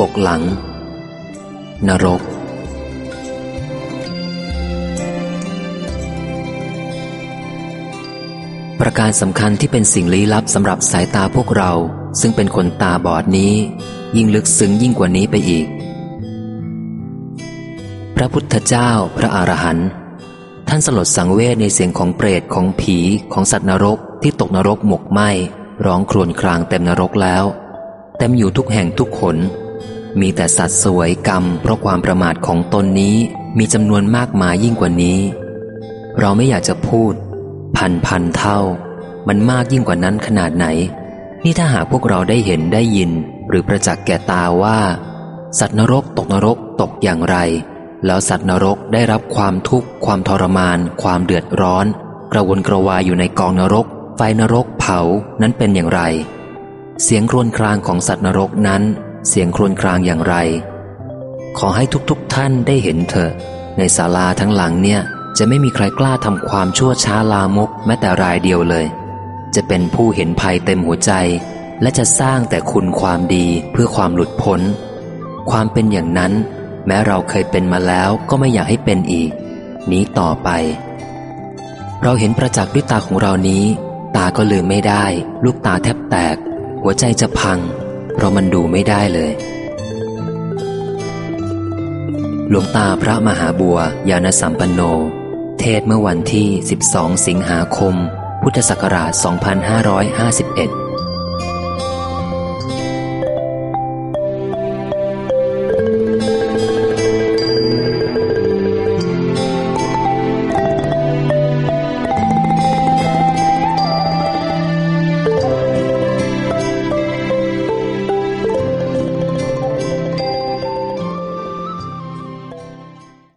ปกหลัง นรก ประการสำคัญที่เป็นสิ่งลี้ลับสำหรับสายตาพวกเรา ซึ่งเป็นคนตาบอดนี้ ยิ่งลึกซึ้งยิ่งกว่านี้ไปอีก พระพุทธเจ้าพระอรหันต์ท่านสลดสังเวชในเสียงของเปรตของผีของสัตว์นรกที่ตกนรกหมกไหมร้องครวญครางเต็มนรกแล้ว เต็มอยู่ทุกแห่งทุกขน มีแต่สัตว์สวยกรรม เพราะความประมาทของตนนี้มีจำนวนมากมายยิ่งกว่านี้ เราไม่อยากจะพูด พันพันเท่า มันมากยิ่งกว่านั้นขนาดไหน นี่ถ้าหากพวกเราได้เห็นได้ยิน หรือประจักษ์แก่ตาว่า สัตว์นรกตกนรกตกอย่างไร แล้วสัตว์นรกได้รับความทุกข์ ความทรมาน ความเดือดร้อน กระวนกระวายอยู่ในกองนรก ไฟนรกเผานั้นเป็นอย่างไร เสียงครวญครางของสัตว์นรกนั้น เสียงครวญครางอย่างไร ขอให้ทุกๆทท่านได้เห็นเถอะ ในศาลาทั้งหลังเนี่ย จะไม่มีใครกล้าทำความชั่วช้าลามกแม้แต่รายเดียวเลย จะเป็นผู้เห็นภัยเต็มหัวใจ และจะสร้างแต่คุณความดีเพื่อความหลุดพ้น ความเป็นอย่างนั้น แม้เราเคยเป็นมาแล้วก็ไม่อยากให้เป็นอีก นี้ต่อไป เราเห็นประจักษ์ด้วยตาของเรานี้ ตาก็ลืมไม่ได้ ลูกตาแทบแตก หัวใจจะพัง ราะมันดูไม่ได้เลย หลวงตาพระมหาบัวยานสัมปันโน เทศเมื่อวันที่ 12 สิงหาคม พุทธศักราช 2551